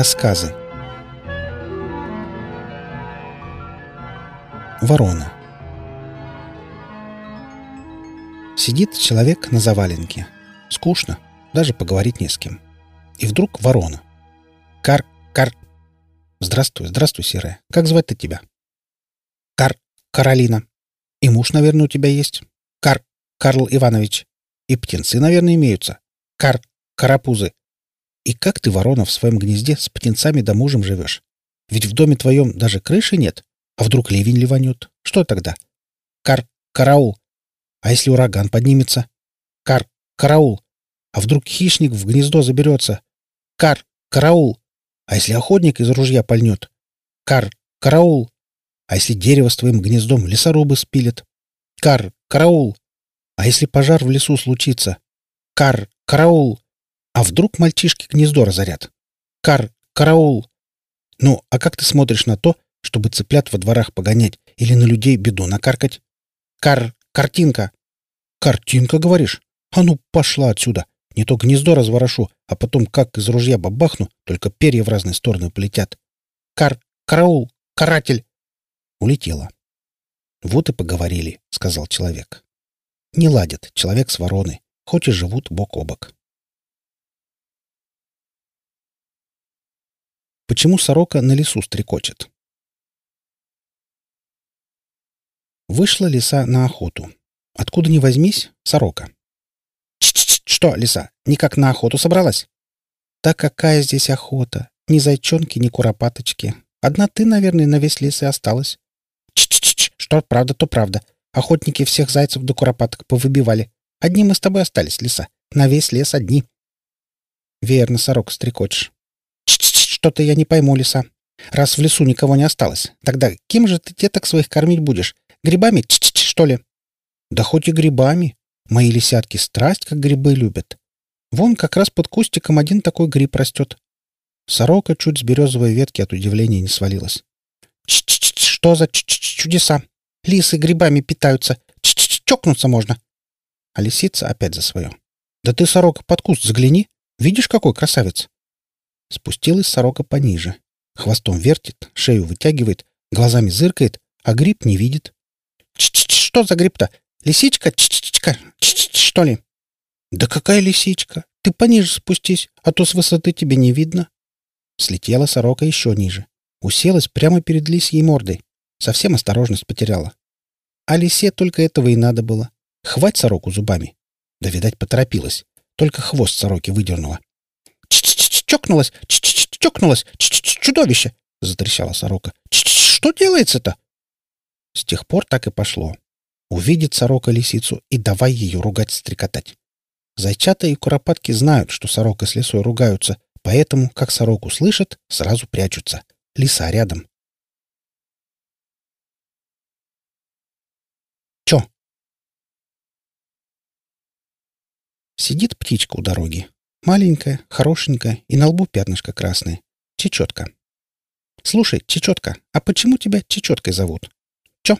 Рассказы. Ворона. Сидит человек на заваленке. Скучно, даже поговорить не с кем. И вдруг ворона. Кар, кар. Здравствуй, здравствуй, серая. Как звать-то тебя? Кар, Каролина. И муж, наверное, у тебя есть? Кар, Карл Иванович. И птенцы, наверное, имеются. Кар, карапузы. И как ты, ворона, в своем гнезде с птенцами да мужем живешь? Ведь в доме твоем даже крыши нет. А вдруг ливень ливанет? Что тогда? Кар, караул. А если ураган поднимется? Кар, караул. А вдруг хищник в гнездо заберется? Кар, караул. А если охотник из ружья пальнет? Кар, караул. А если дерево с твоим гнездом лесорубы спилят? Кар, караул. А если пожар в лесу случится? Кар, караул. А вдруг мальчишки гнездо разорят? Кар, караул! Ну, а как ты смотришь на то, чтобы цыплят во дворах погонять или на людей беду накаркать? Кар, картинка! Картинка, говоришь? А ну, пошла отсюда! Не то гнездо разворошу, а потом как из ружья бабахну, только перья в разные стороны полетят. Кар, караул, каратель! Улетела. Вот и поговорили, сказал человек. Не ладят человек с вороной, хоть и живут бок о бок. Почему сорока на лесу стрекочет? Вышла лиса на охоту. Откуда ни возьмись, сорока. Ч -ч -ч, что, лиса, никак на охоту собралась? Да какая здесь охота? Ни зайчонки, ни куропаточки. Одна ты, наверное, на весь лес и осталась. Ч -ч -ч, что правда, то правда. Охотники всех зайцев до куропаток повыбивали. Одни мы с тобой остались, лиса. На весь лес одни. Верно, сорока, стрекочешь. Что-то я не пойму, лиса. Раз в лесу никого не осталось, тогда кем же ты деток своих кормить будешь? Грибами, Ч -ч -ч, что ли? Да хоть и грибами. Мои лисятки страсть, как грибы любят. Вон как раз под кустиком один такой гриб растет. Сорока чуть с березовой ветки от удивления не свалилась. Ч -ч -ч, что за ч -ч -ч чудеса? Лисы грибами питаются. Ч -ч -ч, чокнуться можно. А лисица опять за свое. Да ты, сорока, под куст загляни. Видишь, какой красавец? Спустилась сорока пониже. Хвостом вертит, шею вытягивает, глазами зыркает, а гриб не видит. Ч -ч -ч, что за гриб-то? Лисичка? Ч -ч -чка? Ч -ч -ч, что ли? Да какая лисичка? Ты пониже спустись, а то с высоты тебе не видно. Слетела сорока еще ниже. Уселась прямо перед лисьей мордой. Совсем осторожность потеряла. А лисе только этого и надо было. Хвать сороку зубами. Да, видать, поторопилась. Только хвост сороки выдернула. Чокнулась, чокнулась, чудовище!» — затрещала сорока. «Что делается-то?» С тех пор так и пошло. Увидит сорока лисицу и давай ее ругать-стрекотать. Зайчата и куропатки знают, что сорока с лисой ругаются, поэтому, как сороку слышат, сразу прячутся. Лиса рядом. Чё? Сидит птичка у дороги, Маленькая, хорошенькая и на лбу пятнышко красное. Чечетка. Слушай, Чечетка, а почему тебя Чечеткой зовут? Чё?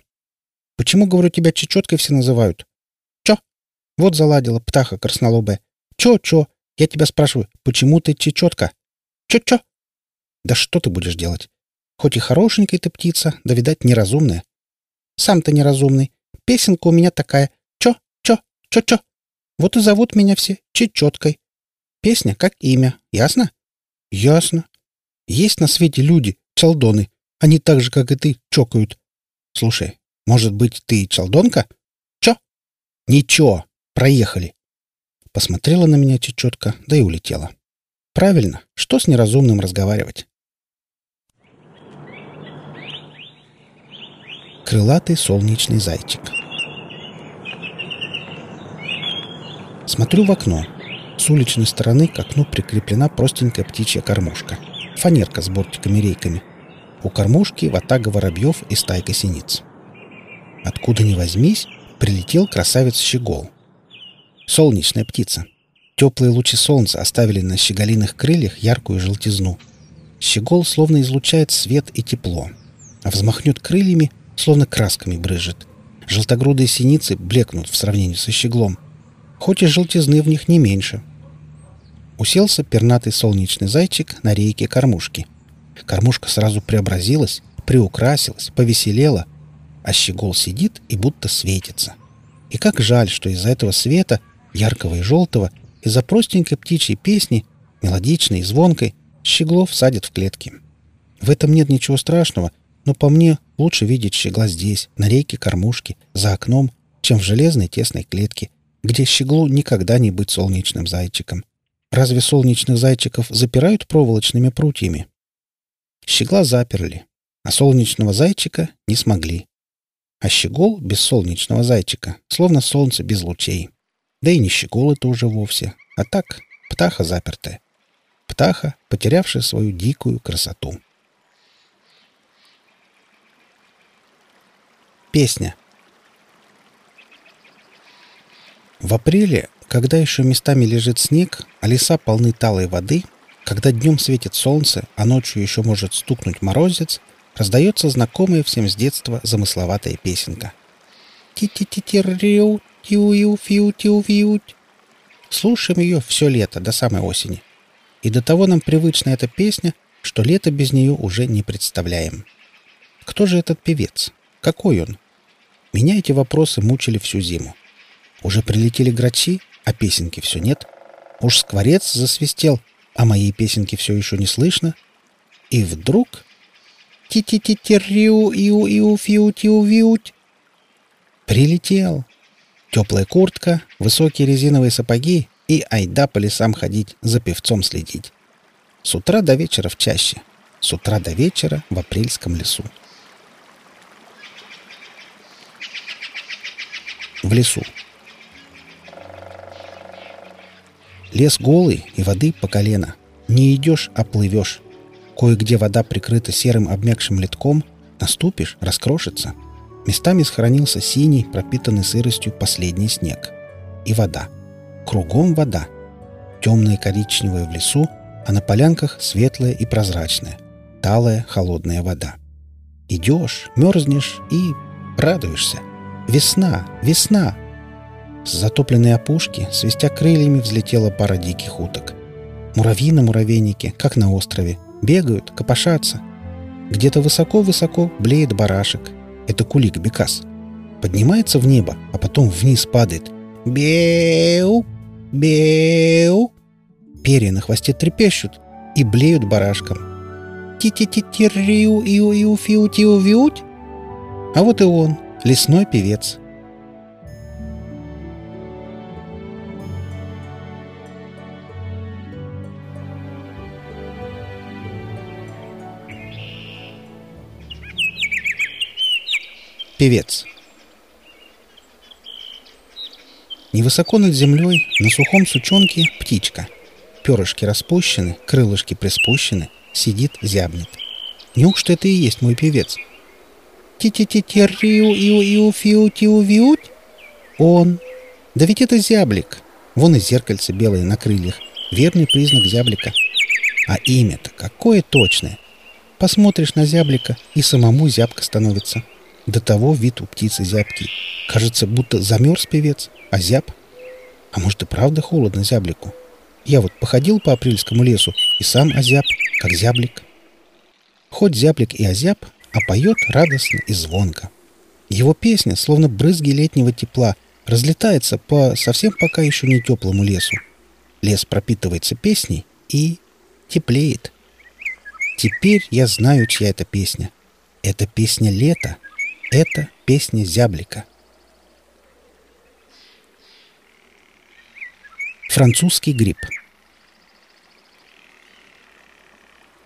Почему, говорю, тебя Чечеткой все называют? Чё? Вот заладила птаха краснолобая. Чё-чё? Я тебя спрашиваю, почему ты Чечетка? Чё-чё? Да что ты будешь делать? Хоть и хорошенькая ты птица, да, видать, неразумная. Сам ты неразумный. Песенка у меня такая. Чё? Чё? Чё-чё? Вот и зовут меня все Чечеткой. Песня как имя. Ясно? Ясно. Есть на свете люди, чалдоны. Они так же, как и ты, чокают. Слушай, может быть, ты чалдонка? Чё? Ничего. Проехали. Посмотрела на меня чечетка, да и улетела. Правильно. Что с неразумным разговаривать? Крылатый солнечный зайчик. Смотрю в окно. С уличной стороны к окну прикреплена простенькая птичья кормушка. Фанерка с бортиками-рейками. У кормушки ватага воробьев и стайка синиц. Откуда ни возьмись, прилетел красавец-щегол. Солнечная птица. Теплые лучи солнца оставили на щеголиных крыльях яркую желтизну. Щегол словно излучает свет и тепло. А взмахнет крыльями, словно красками брызжет. Желтогрудые синицы блекнут в сравнении со щеглом. Хоть и желтизны в них не меньше — уселся пернатый солнечный зайчик на рейке кормушки. Кормушка сразу преобразилась, приукрасилась, повеселела, а щегол сидит и будто светится. И как жаль, что из-за этого света, яркого и желтого, из-за простенькой птичьей песни, мелодичной и звонкой, щеглов садят в клетки. В этом нет ничего страшного, но по мне лучше видеть щегла здесь, на рейке кормушки, за окном, чем в железной тесной клетке, где щеглу никогда не быть солнечным зайчиком. Разве солнечных зайчиков запирают проволочными прутьями? Щегла заперли, а солнечного зайчика не смогли. А щегол без солнечного зайчика, словно солнце без лучей. Да и не щегол это уже вовсе, а так птаха запертая. Птаха, потерявшая свою дикую красоту. Песня. В апреле, когда еще местами лежит снег, а леса полны талой воды, когда днем светит солнце, а ночью еще может стукнуть морозец, раздается знакомая всем с детства замысловатая песенка. ти ти ти ти риу тиу ю фиу тиу фиуть Слушаем ее все лето, до самой осени. И до того нам привычна эта песня, что лето без нее уже не представляем. Кто же этот певец? Какой он? Меня эти вопросы мучили всю зиму. Уже прилетели грачи, а песенки все нет. Уж скворец засвистел, а моей песенки все еще не слышно. И вдруг ти ти ти ти риу иу иу фиу тиу виуть. Прилетел. Теплая куртка, высокие резиновые сапоги и айда по лесам ходить, за певцом следить. С утра до вечера в чаще. С утра до вечера в апрельском лесу. В лесу. Лес голый и воды по колено. Не идешь, а плывешь. Кое-где вода прикрыта серым обмякшим литком, наступишь — раскрошится. Местами сохранился синий, пропитанный сыростью последний снег. И вода. Кругом вода. Темная коричневая в лесу, а на полянках светлая и прозрачная. Талая, холодная вода. Идешь, мерзнешь и радуешься. Весна, весна! С затопленной опушки, свистя крыльями, взлетела пара диких уток. Муравьи на муравейнике, как на острове — Бегают, копошатся. Где-то высоко-высоко блеет барашек. Это кулик Бекас. Поднимается в небо, а потом вниз падает. Беу! Беу! Перья на хвосте трепещут и блеют барашком. Ти-ти-ти-ти-риу иу иу фиу тиу виуть. А вот и он, лесной певец. Певец. Невысоко над землей, на сухом сучонке, птичка. Перышки распущены, крылышки приспущены, сидит, зябнет. Неужто это и есть мой певец? Ти-ти-ти-ти-риу-иу-иу-фиу-тиу-виуть? Он. Да ведь это зяблик. Вон и зеркальце белое на крыльях. Верный признак зяблика. А имя-то какое точное. Посмотришь на зяблика, и самому зябко становится. — до того вид у птицы зябкий. Кажется, будто замерз певец, а зяб. А может и правда холодно зяблику? Я вот походил по апрельскому лесу и сам озяб, как зяблик. Хоть зяблик и озяб, а поет радостно и звонко. Его песня, словно брызги летнего тепла, разлетается по совсем пока еще не теплому лесу. Лес пропитывается песней и теплеет. Теперь я знаю, чья это песня. Это песня лета. Это песня зяблика. Французский гриб.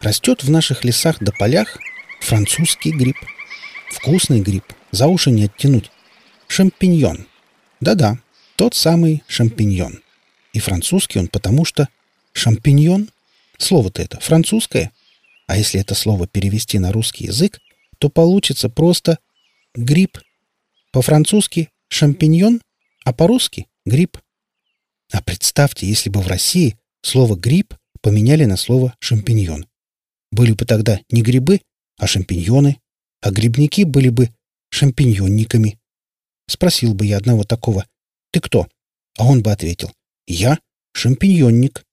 Растет в наших лесах да полях французский гриб. Вкусный гриб, за уши не оттянуть. Шампиньон. Да-да, тот самый шампиньон. И французский он потому что шампиньон, слово-то это французское. А если это слово перевести на русский язык, то получится просто гриб. По-французски шампиньон, а по-русски гриб. А представьте, если бы в России слово гриб поменяли на слово шампиньон. Были бы тогда не грибы, а шампиньоны, а грибники были бы шампиньонниками. Спросил бы я одного такого, «Ты кто?» А он бы ответил, «Я шампиньонник».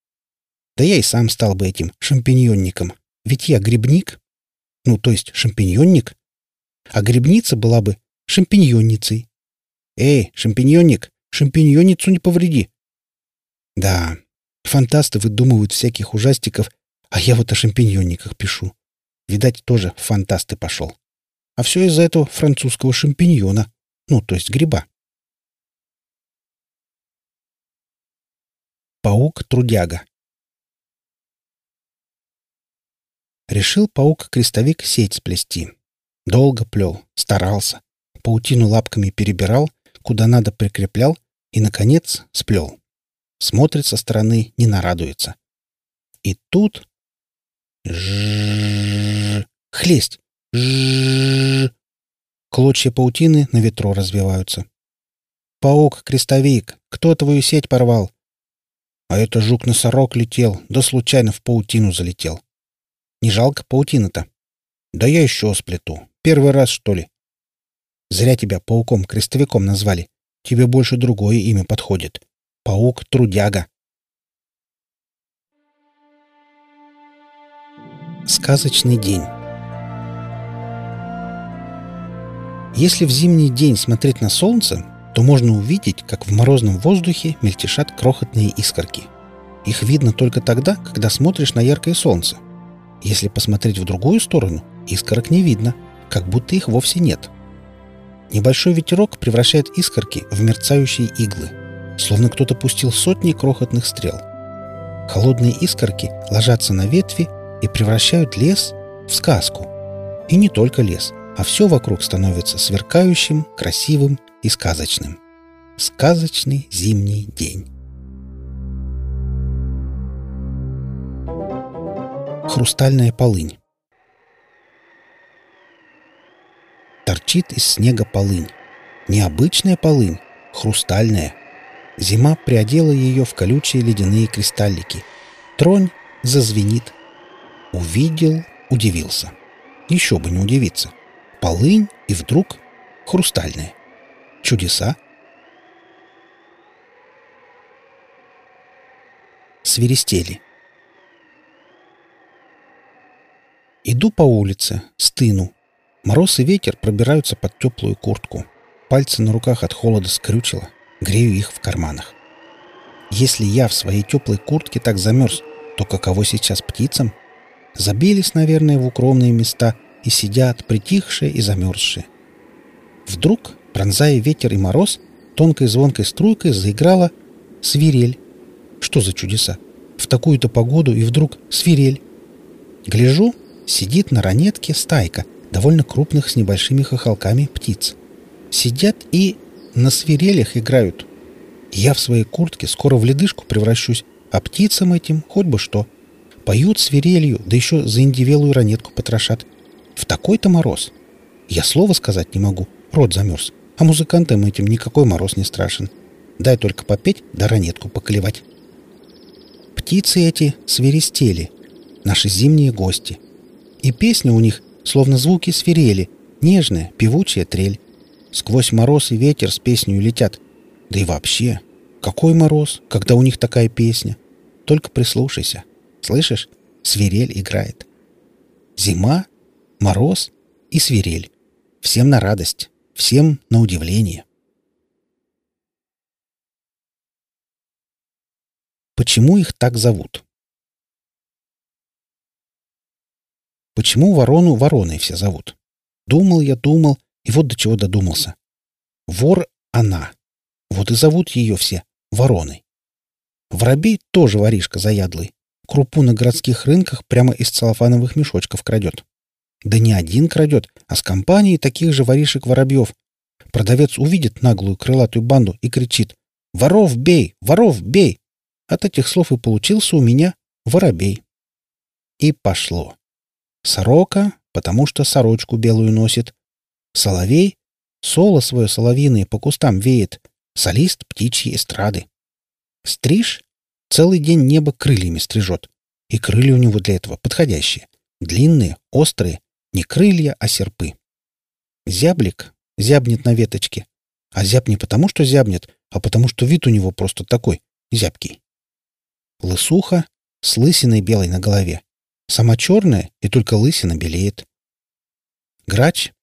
Да я и сам стал бы этим шампиньонником. Ведь я грибник. Ну, то есть шампиньонник. А грибница была бы шампиньонницей. Эй, шампиньонник, шампиньонницу не повреди. Да, фантасты выдумывают всяких ужастиков, а я вот о шампиньонниках пишу. Видать, тоже фантасты пошел. А все из-за этого французского шампиньона. Ну, то есть гриба. Паук-трудяга Решил паук-крестовик сеть сплести. Долго плел, старался. Паутину лапками перебирал, куда надо прикреплял и, наконец, сплел. Смотрит со стороны, не нарадуется. И тут... Хлесть! Клочья паутины на ветру развиваются. «Паук-крестовик, кто твою сеть порвал?» А это жук-носорог летел, да случайно в паутину залетел. Не жалко паутины-то? Да я еще сплету. Первый раз, что ли? Зря тебя пауком-крестовиком назвали. Тебе больше другое имя подходит. Паук-трудяга. Сказочный день. Если в зимний день смотреть на солнце, то можно увидеть, как в морозном воздухе мельтешат крохотные искорки. Их видно только тогда, когда смотришь на яркое солнце. Если посмотреть в другую сторону, искорок не видно, как будто их вовсе нет. Небольшой ветерок превращает искорки в мерцающие иглы, словно кто-то пустил сотни крохотных стрел. Холодные искорки ложатся на ветви и превращают лес в сказку. И не только лес, а все вокруг становится сверкающим, красивым и сказочным. Сказочный зимний день. Хрустальная полынь Торчит из снега полынь. Необычная полынь, хрустальная. Зима приодела ее в колючие ледяные кристаллики. Тронь зазвенит. Увидел, удивился. Еще бы не удивиться. Полынь и вдруг хрустальная. Чудеса? Свиристели. Иду по улице, стыну. Мороз и ветер пробираются под теплую куртку. Пальцы на руках от холода скрючило. Грею их в карманах. Если я в своей теплой куртке так замерз, то каково сейчас птицам? Забились, наверное, в укромные места и сидят, притихшие и замерзшие. Вдруг Пронзая ветер и мороз, тонкой звонкой струйкой заиграла свирель. Что за чудеса? В такую-то погоду и вдруг свирель. Гляжу, сидит на ранетке стайка довольно крупных с небольшими хохолками птиц. Сидят и на свирелях играют. Я в своей куртке скоро в ледышку превращусь, а птицам этим хоть бы что. Поют свирелью, да еще за индивелую ранетку потрошат. В такой-то мороз. Я слова сказать не могу, рот замерз. А музыкантам этим никакой мороз не страшен. Дай только попеть да ранетку поклевать. Птицы эти свиристели, наши зимние гости. И песня у них словно звуки свирели, нежная, певучая трель. Сквозь мороз и ветер с песней летят. Да и вообще, какой мороз, когда у них такая песня? Только прислушайся. Слышишь? Свирель играет. Зима, мороз и свирель. Всем на радость. Всем на удивление. Почему их так зовут? Почему ворону вороной все зовут? Думал я, думал, и вот до чего додумался. Вор она. Вот и зовут ее все вороной. Воробей тоже воришка заядлый. Крупу на городских рынках прямо из целлофановых мешочков крадет. Да не один крадет, а с компанией таких же воришек-воробьев. Продавец увидит наглую крылатую банду и кричит «Воров бей! Воров бей!» От этих слов и получился у меня воробей. И пошло. Сорока, потому что сорочку белую носит. Соловей — соло свое соловиное по кустам веет. Солист птичьей эстрады. Стриж — целый день небо крыльями стрижет. И крылья у него для этого подходящие. Длинные, острые, не крылья, а серпы. Зяблик зябнет на веточке. А зяб не потому, что зябнет, а потому, что вид у него просто такой, зябкий. Лысуха с лысиной белой на голове. Сама черная, и только лысина белеет. Грач?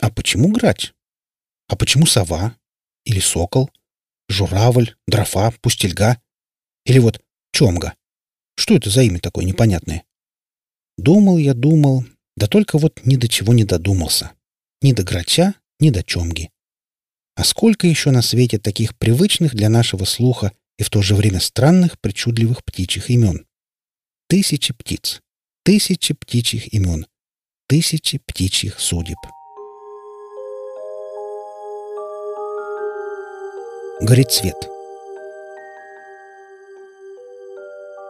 А почему грач? А почему сова? Или сокол? Журавль, дрофа, пустельга? Или вот чомга? Что это за имя такое непонятное? Думал я, думал, да только вот ни до чего не додумался. Ни до грача, ни до чомги. А сколько еще на свете таких привычных для нашего слуха и в то же время странных, причудливых птичьих имен? Тысячи птиц, тысячи птичьих имен, тысячи птичьих судеб. Горит свет.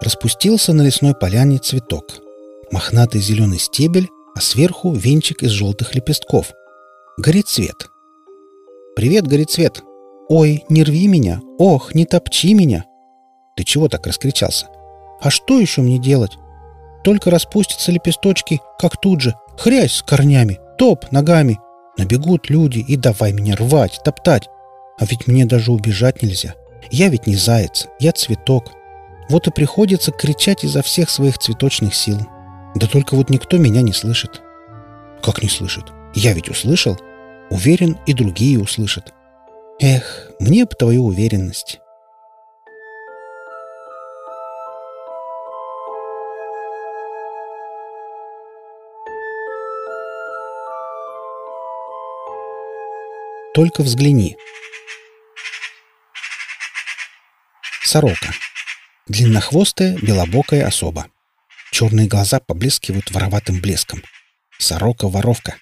Распустился на лесной поляне цветок. Мохнатый зеленый стебель, а сверху венчик из желтых лепестков. Горит свет. «Привет, горит свет!» «Ой, не рви меня! Ох, не топчи меня!» «Ты чего так раскричался?» «А что еще мне делать? Только распустятся лепесточки, как тут же, хрясь с корнями, топ ногами. Набегут люди и давай меня рвать, топтать. А ведь мне даже убежать нельзя. Я ведь не заяц, я цветок. Вот и приходится кричать изо всех своих цветочных сил. Да только вот никто меня не слышит. Как не слышит? Я ведь услышал. Уверен, и другие услышат. Эх, мне бы твою уверенность. Только взгляни. Сорока. Длиннохвостая, белобокая особа. Черные глаза поблескивают вороватым блеском. Сорока-воровка.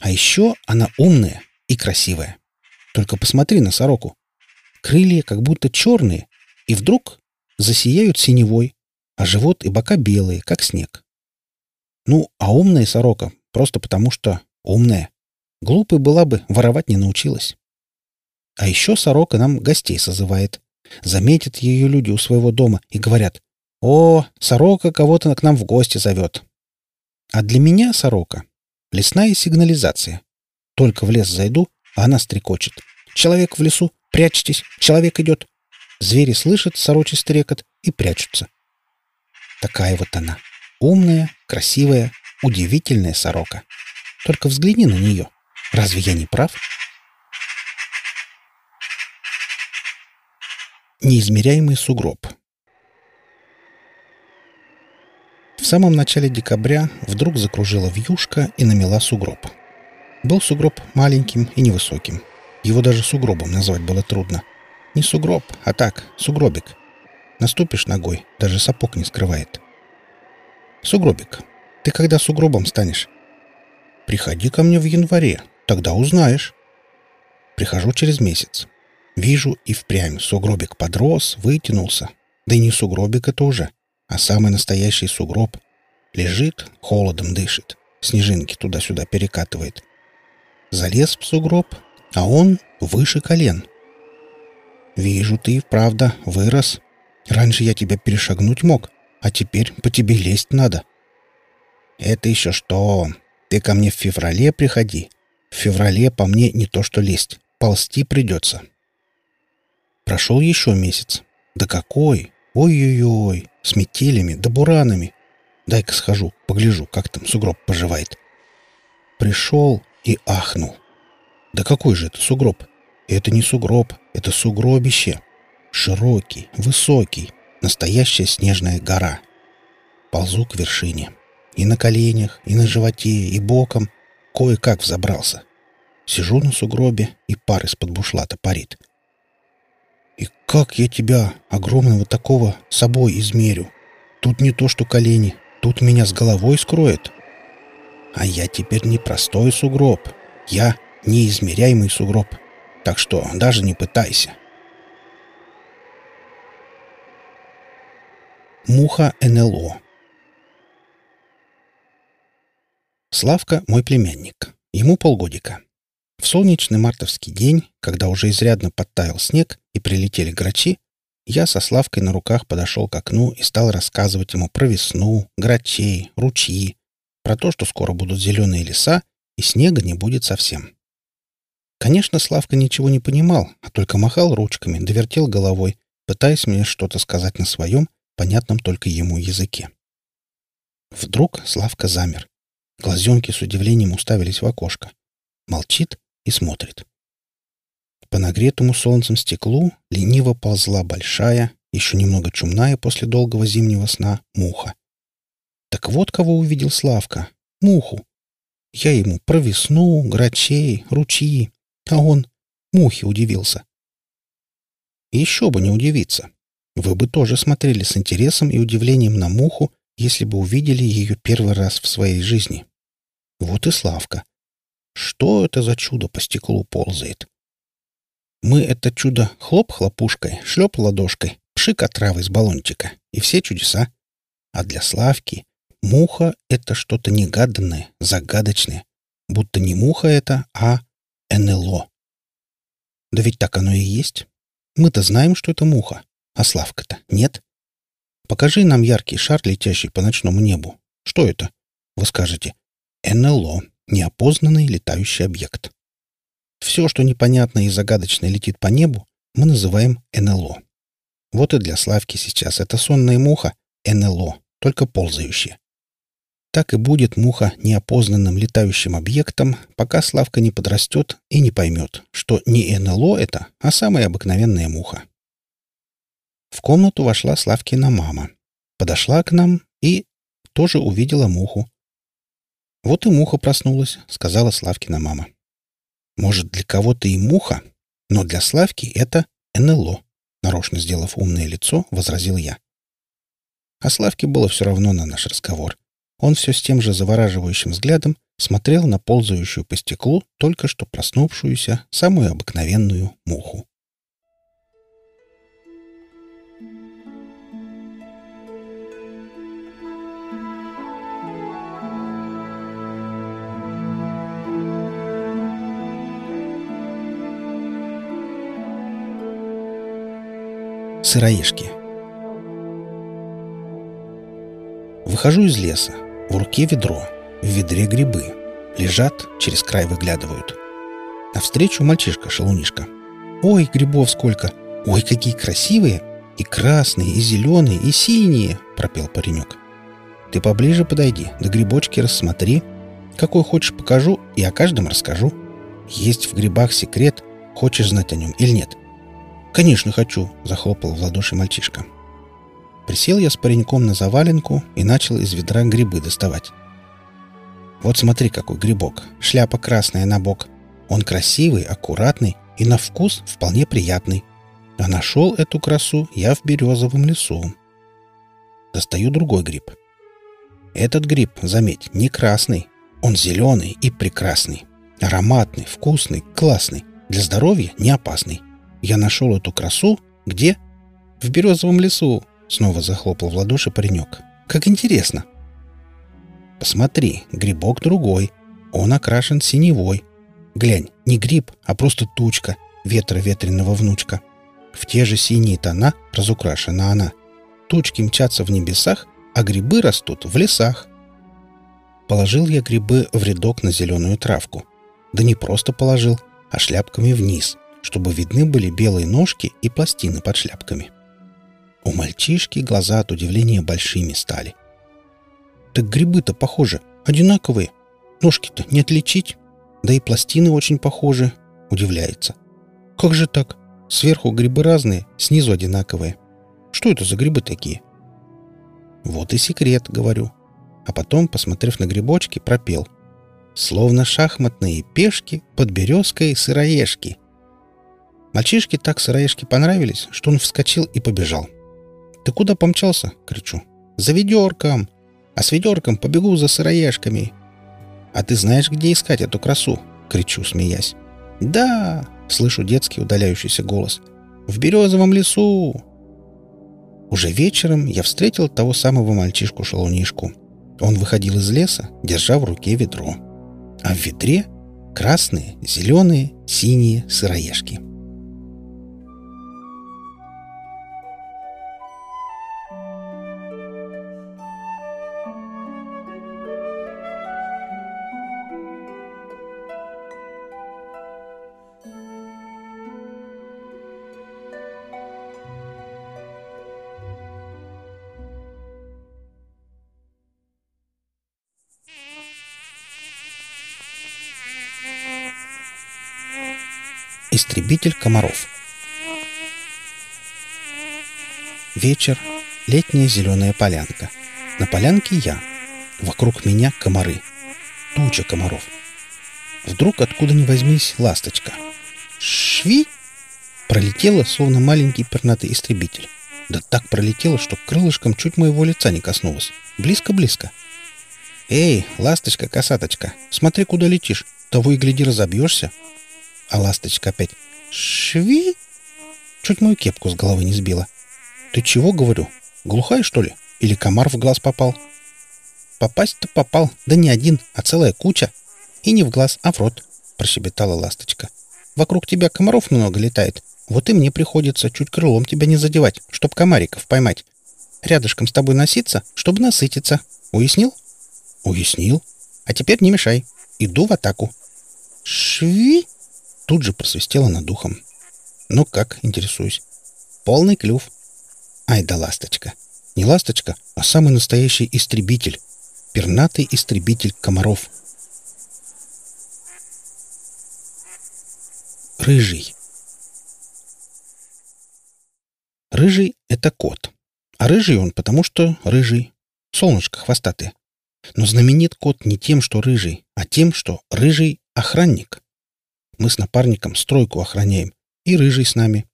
А еще она умная и красивая. Только посмотри на сороку. Крылья как будто черные, и вдруг засияют синевой, а живот и бока белые, как снег. Ну, а умная сорока просто потому, что умная. Глупой была бы, воровать не научилась. А еще сорока нам гостей созывает. Заметят ее люди у своего дома и говорят, «О, сорока кого-то к нам в гости зовет». А для меня сорока — лесная сигнализация. Только в лес зайду, а она стрекочет. «Человек в лесу! Прячьтесь! Человек идет!» Звери слышат сорочий стрекот и прячутся. Такая вот она. Умная, красивая, удивительная сорока. Только взгляни на нее. Разве я не прав? Неизмеряемый сугроб. В самом начале декабря вдруг закружила вьюшка и намела сугроб. Был сугроб маленьким и невысоким. Его даже сугробом назвать было трудно. Не сугроб, а так, сугробик. Наступишь ногой, даже сапог не скрывает. Сугробик, ты когда сугробом станешь? Приходи ко мне в январе, тогда узнаешь. Прихожу через месяц. Вижу и впрямь сугробик подрос, вытянулся. Да и не сугробик это уже, а самый настоящий сугроб. Лежит, холодом дышит, снежинки туда-сюда перекатывает. Залез в сугроб, а он выше колен. Вижу, ты, правда, вырос. Раньше я тебя перешагнуть мог, а теперь по тебе лезть надо. Это еще что? Ты ко мне в феврале приходи. В феврале по мне не то что лезть, ползти придется. Прошел еще месяц. Да какой? Ой-ой-ой, с метелями да буранами. Дай-ка схожу, погляжу, как там сугроб поживает. Пришел и ахнул. Да какой же это сугроб? Это не сугроб, это сугробище. Широкий, высокий, настоящая снежная гора. Ползу к вершине. И на коленях, и на животе, и боком. Кое-как взобрался. Сижу на сугробе, и пар из-под бушлата парит. — и как я тебя, огромного такого, собой измерю? Тут не то, что колени, тут меня с головой скроет. А я теперь не простой сугроб. Я неизмеряемый сугроб. Так что даже не пытайся. Муха НЛО Славка — мой племянник. Ему полгодика. В солнечный мартовский день, когда уже изрядно подтаял снег и прилетели грачи, я со Славкой на руках подошел к окну и стал рассказывать ему про весну, грачей, ручьи, про то, что скоро будут зеленые леса и снега не будет совсем. Конечно, Славка ничего не понимал, а только махал ручками, довертел головой, пытаясь мне что-то сказать на своем понятном только ему языке. Вдруг Славка замер. Глазенки с удивлением уставились в окошко. Молчит и смотрит. По нагретому солнцем стеклу лениво ползла большая, еще немного чумная после долгого зимнего сна, муха. Так вот кого увидел Славка. Муху. Я ему про весну, грачей, ручьи. А он мухи удивился. еще бы не удивиться. Вы бы тоже смотрели с интересом и удивлением на муху, если бы увидели ее первый раз в своей жизни. Вот и Славка. Что это за чудо по стеклу ползает? Мы это чудо хлоп хлопушкой, шлеп ладошкой, пшик отравы из баллончика, и все чудеса. А для Славки муха — это что-то негаданное, загадочное. Будто не муха это, а НЛО. Да ведь так оно и есть. Мы-то знаем, что это муха, а Славка-то нет. Покажи нам яркий шар, летящий по ночному небу. Что это? Вы скажете. НЛО. Неопознанный летающий объект. Все, что непонятно и загадочно летит по небу, мы называем НЛО. Вот и для Славки сейчас это сонная муха НЛО, только ползающая. Так и будет муха неопознанным летающим объектом, пока Славка не подрастет и не поймет, что не НЛО это, а самая обыкновенная муха. В комнату вошла Славкина мама. Подошла к нам и тоже увидела муху. «Вот и муха проснулась», — сказала Славкина мама. «Может, для кого-то и муха, но для Славки это НЛО», — нарочно сделав умное лицо, возразил я. А Славке было все равно на наш разговор. Он все с тем же завораживающим взглядом смотрел на ползающую по стеклу только что проснувшуюся, самую обыкновенную муху. Сыроежки. Выхожу из леса. В руке ведро. В ведре грибы. Лежат, через край выглядывают. Навстречу мальчишка-шалунишка. «Ой, грибов сколько! Ой, какие красивые! И красные, и зеленые, и синие!» — пропел паренек. «Ты поближе подойди, да грибочки рассмотри. Какой хочешь покажу, и о каждом расскажу. Есть в грибах секрет, хочешь знать о нем или нет?» «Конечно хочу!» — захлопал в ладоши мальчишка. Присел я с пареньком на заваленку и начал из ведра грибы доставать. Вот смотри, какой грибок. Шляпа красная на бок. Он красивый, аккуратный и на вкус вполне приятный. А нашел эту красу я в березовом лесу. Достаю другой гриб. Этот гриб, заметь, не красный. Он зеленый и прекрасный. Ароматный, вкусный, классный. Для здоровья не опасный. Я нашел эту красу где? В березовом лесу, снова захлопал в ладоши паренек. Как интересно. Посмотри, грибок другой. Он окрашен синевой. Глянь, не гриб, а просто тучка, ветра ветреного внучка. В те же синие тона разукрашена она. Тучки мчатся в небесах, а грибы растут в лесах. Положил я грибы в рядок на зеленую травку. Да не просто положил, а шляпками вниз, чтобы видны были белые ножки и пластины под шляпками. У мальчишки глаза от удивления большими стали. «Так грибы-то, похоже, одинаковые. Ножки-то не отличить. Да и пластины очень похожи», — удивляется. «Как же так? Сверху грибы разные, снизу одинаковые. Что это за грибы такие?» «Вот и секрет», — говорю. А потом, посмотрев на грибочки, пропел. «Словно шахматные пешки под березкой сыроежки». Мальчишке так сыроежки понравились, что он вскочил и побежал. «Ты куда помчался?» — кричу. «За ведерком! А с ведерком побегу за сыроежками!» «А ты знаешь, где искать эту красу?» — кричу, смеясь. «Да!» — слышу детский удаляющийся голос. «В березовом лесу!» Уже вечером я встретил того самого мальчишку-шалунишку. Он выходил из леса, держа в руке ведро. А в ведре красные, зеленые, синие сыроежки. Истребитель комаров. Вечер. Летняя зеленая полянка. На полянке я. Вокруг меня комары. Туча комаров. Вдруг откуда ни возьмись ласточка. Шви! Пролетела, словно маленький пернатый истребитель. Да так пролетела, что крылышком чуть моего лица не коснулась. Близко-близко. «Эй, ласточка-косаточка, смотри, куда летишь. Того и гляди, разобьешься». А ласточка опять «Шви!» Чуть мою кепку с головы не сбила. «Ты чего, говорю? Глухая, что ли? Или комар в глаз попал?» «Попасть-то попал, да не один, а целая куча. И не в глаз, а в рот», — прощебетала ласточка. «Вокруг тебя комаров много летает. Вот и мне приходится чуть крылом тебя не задевать, чтоб комариков поймать. Рядышком с тобой носиться, чтобы насытиться. Уяснил?» «Уяснил. А теперь не мешай. Иду в атаку». «Шви!» Тут же просвистела над духом. «Ну как?» — интересуюсь. «Полный клюв». «Ай да ласточка!» Не ласточка, а самый настоящий истребитель. Пернатый истребитель комаров. Рыжий. Рыжий — это кот. А рыжий он потому, что рыжий. Солнышко хвостатое. Но знаменит кот не тем, что рыжий, а тем, что рыжий — охранник. Мы с напарником стройку охраняем, и рыжий с нами.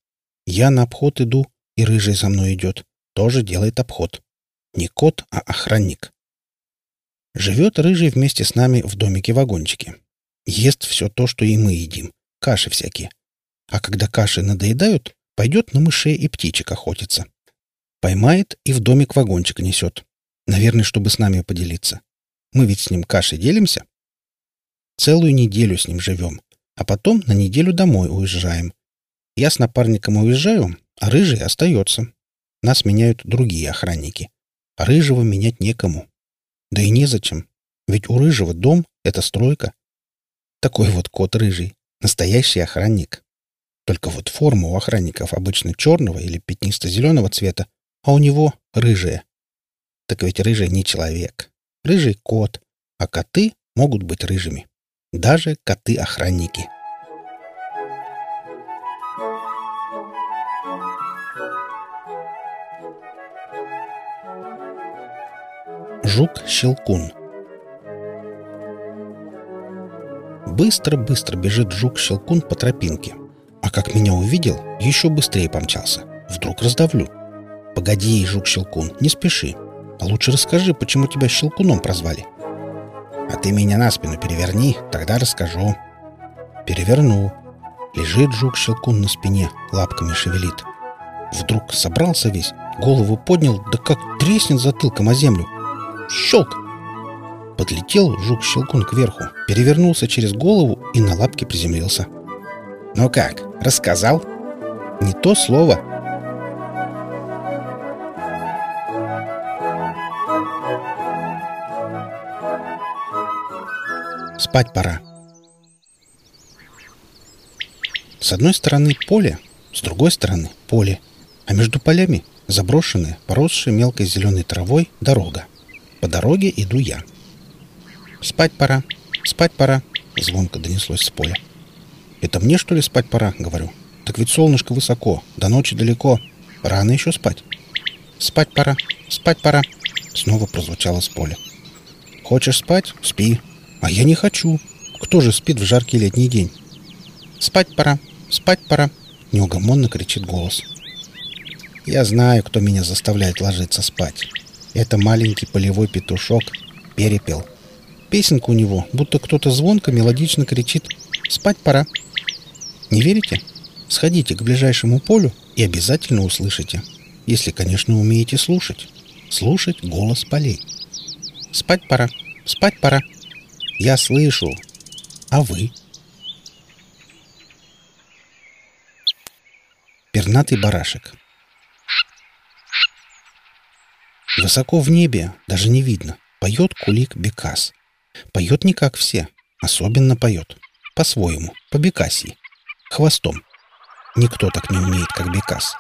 Я на обход иду, и рыжий за мной идет. Тоже делает обход. Не кот, а охранник. Живет рыжий вместе с нами в домике-вагончике. Ест все то, что и мы едим. Каши всякие. А когда каши надоедают, пойдет на мышей и птичек охотиться. Поймает и в домик-вагончик несет. Наверное, чтобы с нами поделиться. Мы ведь с ним кашей делимся. Целую неделю с ним живем а потом на неделю домой уезжаем. Я с напарником уезжаю, а рыжий остается. Нас меняют другие охранники. А рыжего менять некому. Да и незачем. Ведь у рыжего дом — это стройка. Такой вот кот рыжий. Настоящий охранник. Только вот форма у охранников обычно черного или пятнисто-зеленого цвета, а у него рыжая. Так ведь рыжий не человек. Рыжий кот, а коты могут быть рыжими. Даже коты-охранники. Жук-щелкун Быстро-быстро бежит жук-щелкун по тропинке. А как меня увидел, еще быстрее помчался. Вдруг раздавлю. Погоди, жук-щелкун, не спеши. А лучше расскажи, почему тебя щелкуном прозвали. — а ты меня на спину переверни, тогда расскажу. Переверну. Лежит жук-щелкун на спине, лапками шевелит. Вдруг собрался весь, голову поднял, да как треснет затылком о землю. Щелк! Подлетел жук-щелкун кверху, перевернулся через голову и на лапке приземлился. «Ну как, рассказал?» «Не то слово», Спать пора. С одной стороны поле, с другой стороны поле, а между полями заброшенная, поросшая мелкой зеленой травой дорога. По дороге иду я. «Спать пора, спать пора», — звонко донеслось с поля. «Это мне, что ли, спать пора?» — говорю. «Так ведь солнышко высоко, до ночи далеко. Рано еще спать». «Спать пора, спать пора», — снова прозвучало с поля. «Хочешь спать? Спи. А я не хочу. Кто же спит в жаркий летний день? Спать пора, спать пора, неугомонно кричит голос. Я знаю, кто меня заставляет ложиться спать. Это маленький полевой петушок перепел. Песенка у него, будто кто-то звонко мелодично кричит «Спать пора». Не верите? Сходите к ближайшему полю и обязательно услышите. Если, конечно, умеете слушать. Слушать голос полей. Спать пора, спать пора. Я слышу. А вы? Пернатый барашек. Высоко в небе, даже не видно, поет кулик Бекас. Поет не как все, особенно поет. По-своему, по Бекасии. Хвостом. Никто так не умеет, как Бекас.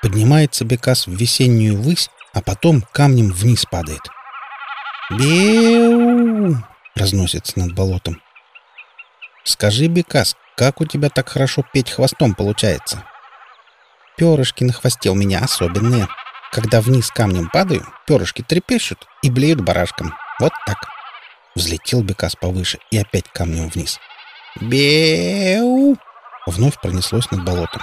Поднимается Бекас в весеннюю высь, а потом камнем вниз падает. Беу! Разносится над болотом. «Скажи, Бекас, как у тебя так хорошо петь хвостом получается? Перышки на хвосте у меня особенные. Когда вниз камнем падаю, перышки трепещут и блеют барашком. Вот так. Взлетел Бекас повыше и опять камнем вниз. Беу! Вновь пронеслось над болотом.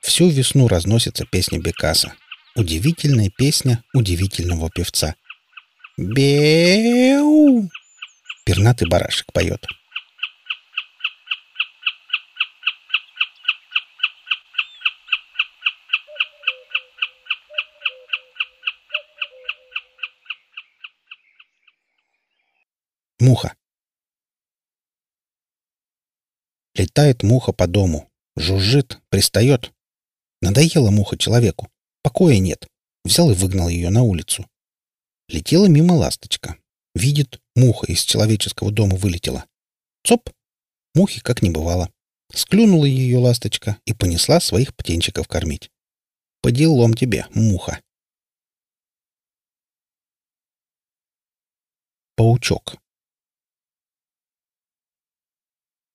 Всю весну разносится песня Бекаса. Удивительная песня удивительного певца. Беу! Пернатый барашек поет. Муха. Летает муха по дому. Жужжит, пристает. Надоела муха человеку. Покоя нет. Взял и выгнал ее на улицу. Летела мимо ласточка. Видит, муха из человеческого дома вылетела. Цоп! Мухи как не бывало. Склюнула ее ласточка и понесла своих птенчиков кормить. По делам тебе, муха. Паучок.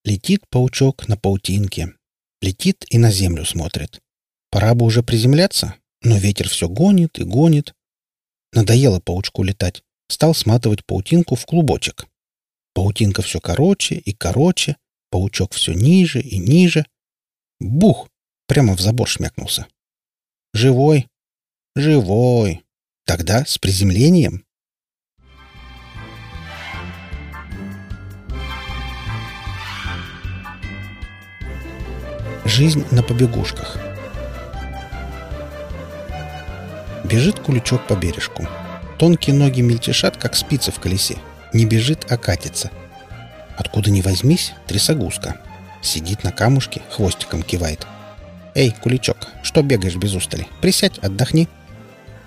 Летит паучок на паутинке. Летит и на землю смотрит. Пора бы уже приземляться, но ветер все гонит и гонит. Надоело паучку летать. Стал сматывать паутинку в клубочек. Паутинка все короче и короче, паучок все ниже и ниже. Бух! Прямо в забор шмякнулся. Живой? Живой. Тогда с приземлением. Жизнь на побегушках. Бежит куличок по бережку. Тонкие ноги мельтешат, как спицы в колесе. Не бежит, а катится. Откуда ни возьмись, трясогузка. Сидит на камушке, хвостиком кивает. «Эй, куличок, что бегаешь без устали? Присядь, отдохни».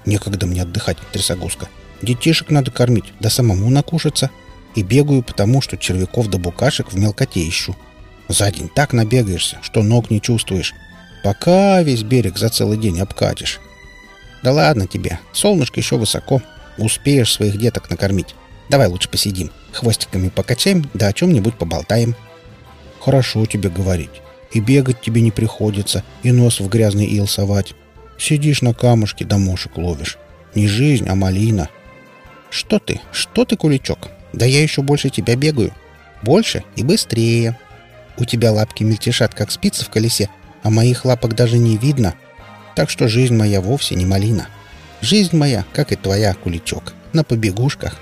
«Некогда мне отдыхать, трясогузка. Детишек надо кормить, да самому накушаться. И бегаю потому, что червяков да букашек в мелкоте ищу. За день так набегаешься, что ног не чувствуешь. Пока весь берег за целый день обкатишь. Да ладно тебе, солнышко еще высоко. Успеешь своих деток накормить. Давай лучше посидим, хвостиками покачаем, да о чем-нибудь поболтаем. Хорошо тебе говорить. И бегать тебе не приходится, и нос в грязный ил совать. Сидишь на камушке, да мошек ловишь. Не жизнь, а малина. Что ты? Что ты, куличок? Да я еще больше тебя бегаю. Больше и быстрее. У тебя лапки мельтешат, как спицы в колесе, а моих лапок даже не видно. Так что жизнь моя вовсе не малина. Жизнь моя, как и твоя, куличок, на побегушках.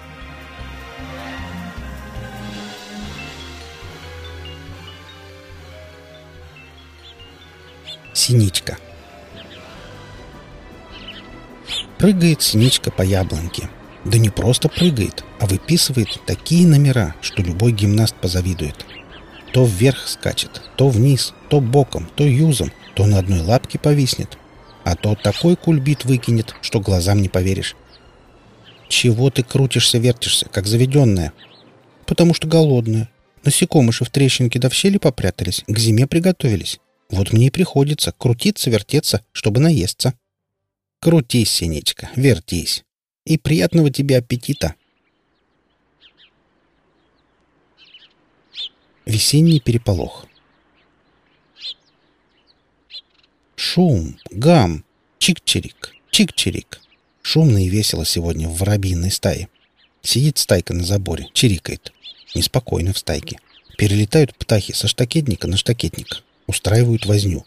Синичка. Прыгает синичка по яблоньке. Да не просто прыгает, а выписывает такие номера, что любой гимнаст позавидует. То вверх скачет, то вниз, то боком, то юзом, то на одной лапке повиснет. А то такой кульбит выкинет, что глазам не поверишь. Чего ты крутишься-вертишься, как заведенная? Потому что голодная. Насекомыши в трещинке да в щели попрятались, к зиме приготовились. Вот мне и приходится крутиться-вертеться, чтобы наесться. Крутись, синичка, вертись. И приятного тебе аппетита. Весенний переполох. Шум, гам, чик-чирик, чик-чирик. Шумно и весело сегодня в воробьиной стае. Сидит стайка на заборе, чирикает. Неспокойно в стайке. Перелетают птахи со штакетника на штакетник. Устраивают возню.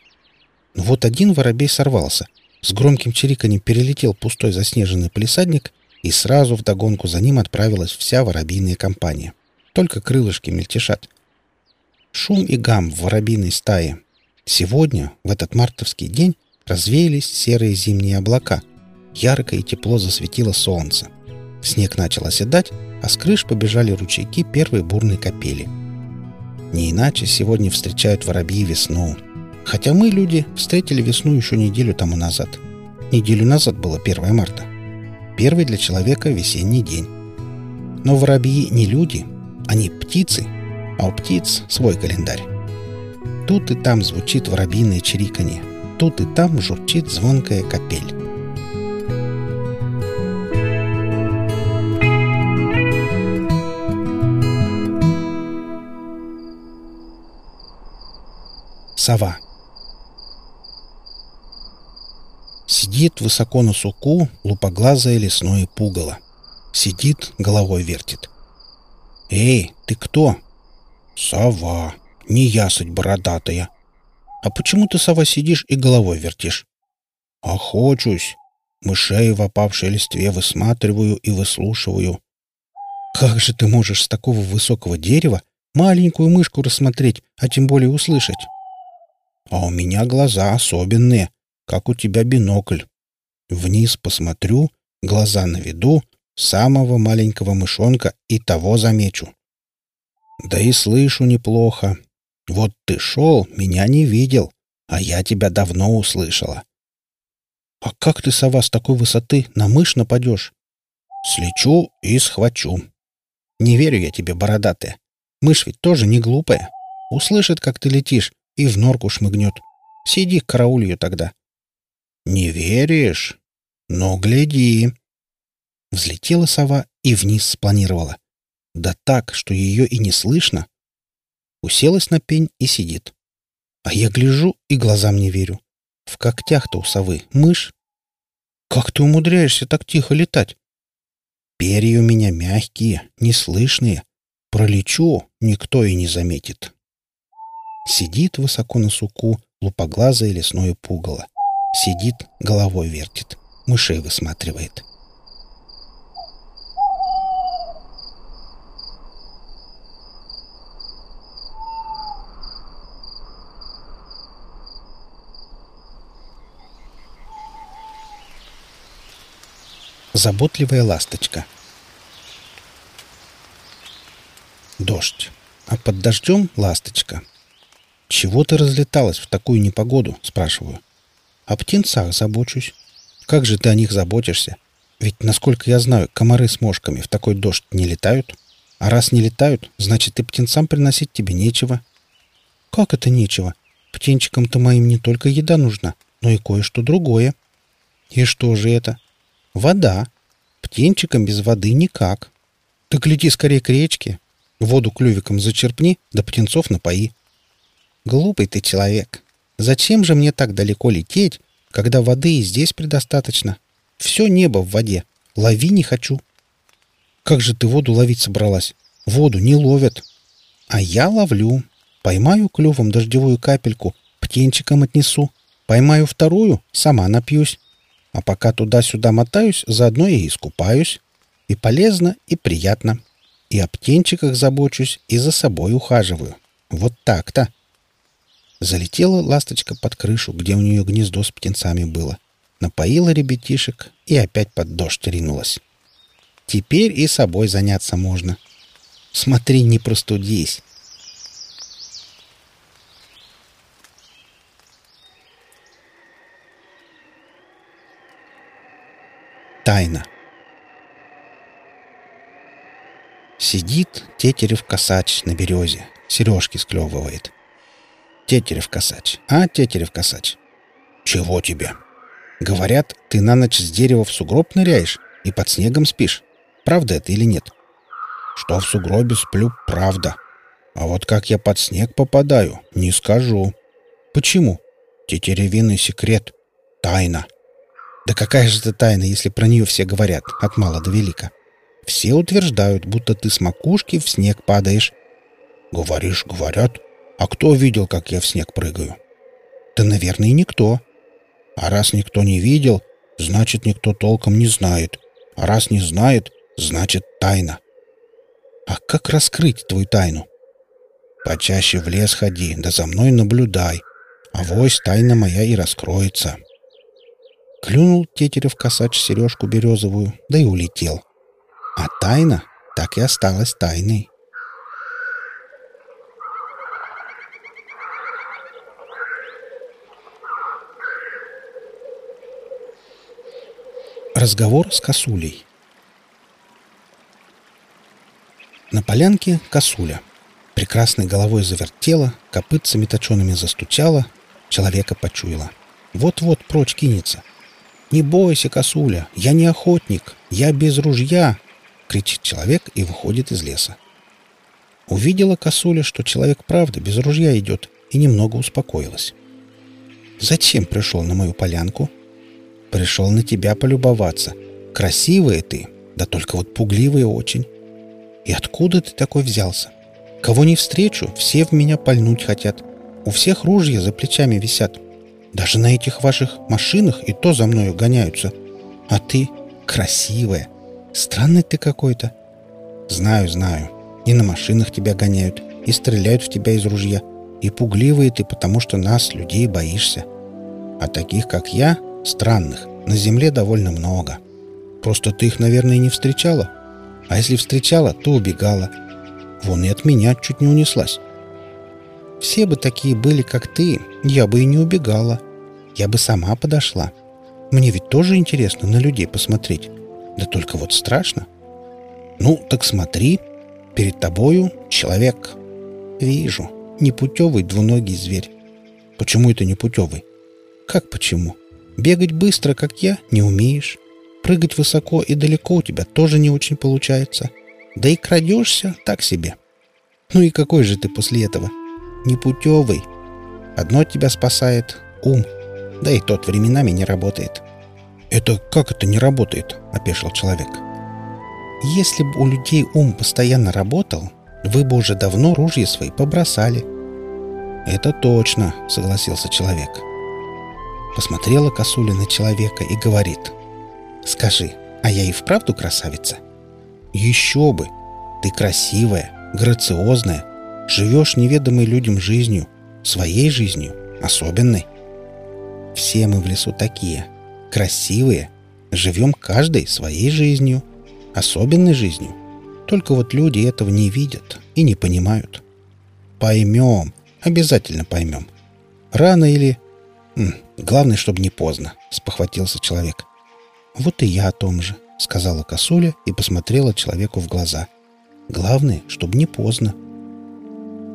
Но вот один воробей сорвался. С громким чириканьем перелетел пустой заснеженный палисадник, и сразу вдогонку за ним отправилась вся воробьиная компания. Только крылышки мельтешат — Шум и гам в воробьиной стае. Сегодня, в этот мартовский день, развеялись серые зимние облака. Ярко и тепло засветило солнце. Снег начал оседать, а с крыш побежали ручейки первой бурной капели. Не иначе сегодня встречают воробьи весну. Хотя мы, люди, встретили весну еще неделю тому назад. Неделю назад было 1 марта. Первый для человека весенний день. Но воробьи не люди, они птицы — а у птиц свой календарь. Тут и там звучит воробьиное чириканье, тут и там журчит звонкая капель. Сова. Сидит высоко на суку лупоглазое лесное пугало. Сидит, головой вертит. «Эй, ты кто?» «Сова. Не ясыть бородатая». «А почему ты, сова, сидишь и головой вертишь?» «Охочусь. Мышей в опавшей листве высматриваю и выслушиваю». «Как же ты можешь с такого высокого дерева маленькую мышку рассмотреть, а тем более услышать?» «А у меня глаза особенные, как у тебя бинокль. Вниз посмотрю, глаза на виду, самого маленького мышонка и того замечу. Да и слышу неплохо. Вот ты шел, меня не видел, а я тебя давно услышала. А как ты, сова, с такой высоты на мышь нападешь? Слечу и схвачу. Не верю я тебе, бородатая. Мышь ведь тоже не глупая. Услышит, как ты летишь, и в норку шмыгнет. Сиди, карауль ее тогда. «Не веришь? Ну, гляди!» Взлетела сова и вниз спланировала. Да так, что ее и не слышно. Уселась на пень и сидит. А я гляжу и глазам не верю. В когтях-то у совы мышь. Как ты умудряешься так тихо летать? Перья у меня мягкие, неслышные. Пролечу, никто и не заметит. Сидит высоко на суку лупоглазое лесное пугало. Сидит, головой вертит, мышей высматривает. Заботливая ласточка. Дождь. А под дождем ласточка. Чего ты разлеталась в такую непогоду, спрашиваю. О птенцах забочусь. Как же ты о них заботишься? Ведь, насколько я знаю, комары с мошками в такой дождь не летают. А раз не летают, значит и птенцам приносить тебе нечего. Как это нечего? Птенчикам-то моим не только еда нужна, но и кое-что другое. И что же это? Вода. Птенчикам без воды никак. Так лети скорее к речке. Воду клювиком зачерпни, да птенцов напои. Глупый ты человек. Зачем же мне так далеко лететь, когда воды и здесь предостаточно? Все небо в воде. Лови не хочу. Как же ты воду ловить собралась? Воду не ловят. А я ловлю. Поймаю клювом дождевую капельку, птенчикам отнесу. Поймаю вторую, сама напьюсь. А пока туда-сюда мотаюсь, заодно и искупаюсь. И полезно, и приятно. И о птенчиках забочусь, и за собой ухаживаю. Вот так-то. Залетела ласточка под крышу, где у нее гнездо с птенцами было. Напоила ребятишек и опять под дождь ринулась. Теперь и собой заняться можно. Смотри, не простудись. Тайна. Сидит тетерев-косач на березе, сережки склевывает. Тетерев косач. А, Тетерев косач. Чего тебе? Говорят, ты на ночь с дерева в сугроб ныряешь и под снегом спишь. Правда это или нет? Что в сугробе сплю, правда. А вот как я под снег попадаю, не скажу. Почему? Тетеревиный секрет. Тайна. Да какая же это тайна, если про нее все говорят, от мала до велика? Все утверждают, будто ты с макушки в снег падаешь. Говоришь, говорят, а кто видел, как я в снег прыгаю? Да, наверное, никто. А раз никто не видел, значит, никто толком не знает. А раз не знает, значит, тайна. А как раскрыть твою тайну? Почаще в лес ходи, да за мной наблюдай. А вось тайна моя и раскроется. Клюнул Тетерев косач сережку березовую, да и улетел. А тайна так и осталась тайной. Разговор с косулей. На полянке косуля. Прекрасной головой завертела, копытцами точеными застучала, человека почуяла. Вот-вот прочь кинется. «Не бойся, косуля, я не охотник, я без ружья!» — кричит человек и выходит из леса. Увидела косуля, что человек правда без ружья идет, и немного успокоилась. «Зачем пришел на мою полянку?» «Пришел на тебя полюбоваться. Красивая ты, да только вот пугливая очень. И откуда ты такой взялся? Кого не встречу, все в меня пальнуть хотят. У всех ружья за плечами висят. Даже на этих ваших машинах и то за мною гоняются. А ты красивая. Странный ты какой-то. Знаю, знаю. И на машинах тебя гоняют, и стреляют в тебя из ружья. И пугливые ты, потому что нас, людей, боишься. А таких, как я, странных, на земле довольно много. Просто ты их, наверное, не встречала. А если встречала, то убегала. Вон и от меня чуть не унеслась. Все бы такие были, как ты, я бы и не убегала. Я бы сама подошла. Мне ведь тоже интересно на людей посмотреть. Да только вот страшно. Ну, так смотри. Перед тобою человек. Вижу. Непутевый двуногий зверь. Почему это непутевый? Как почему? Бегать быстро, как я, не умеешь. Прыгать высоко и далеко у тебя тоже не очень получается. Да и крадешься так себе. Ну и какой же ты после этого? Непутевый. Одно тебя спасает — ум. Да и тот временами не работает. «Это как это не работает?» — опешил человек. «Если бы у людей ум постоянно работал, вы бы уже давно ружья свои побросали». «Это точно», — согласился человек. Посмотрела косуля на человека и говорит. «Скажи, а я и вправду красавица?» «Еще бы! Ты красивая, грациозная, живешь неведомой людям жизнью, своей жизнью, особенной. Все мы в лесу такие, красивые, живем каждой своей жизнью, особенной жизнью. Только вот люди этого не видят и не понимают. Поймем, обязательно поймем. Рано или... Главное, чтобы не поздно, спохватился человек. Вот и я о том же, сказала косуля и посмотрела человеку в глаза. Главное, чтобы не поздно.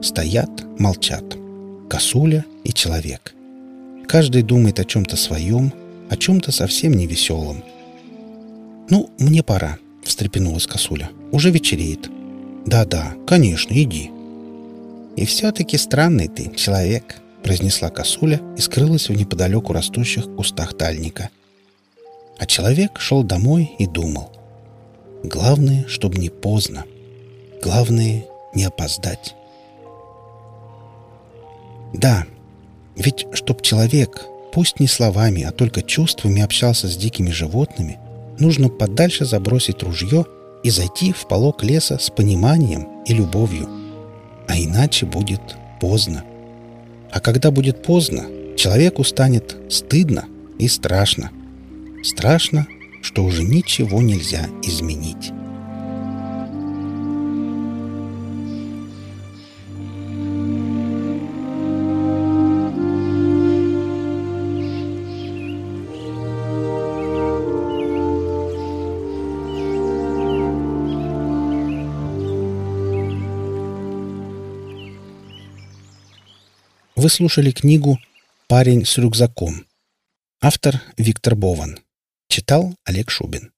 Стоят, молчат. Косуля и человек. Каждый думает о чем-то своем, о чем-то совсем не веселом. «Ну, мне пора», — встрепенулась косуля. «Уже вечереет». «Да-да, конечно, иди». «И все-таки странный ты, человек», — произнесла косуля и скрылась в неподалеку растущих кустах тальника. А человек шел домой и думал. «Главное, чтобы не поздно. Главное, не опоздать». Да, ведь чтоб человек, пусть не словами, а только чувствами общался с дикими животными, нужно подальше забросить ружье и зайти в полог леса с пониманием и любовью. А иначе будет поздно. А когда будет поздно, человеку станет стыдно и страшно. Страшно, что уже ничего нельзя изменить. Вы слушали книгу «Парень с рюкзаком». Автор Виктор Бован. Читал Олег Шубин.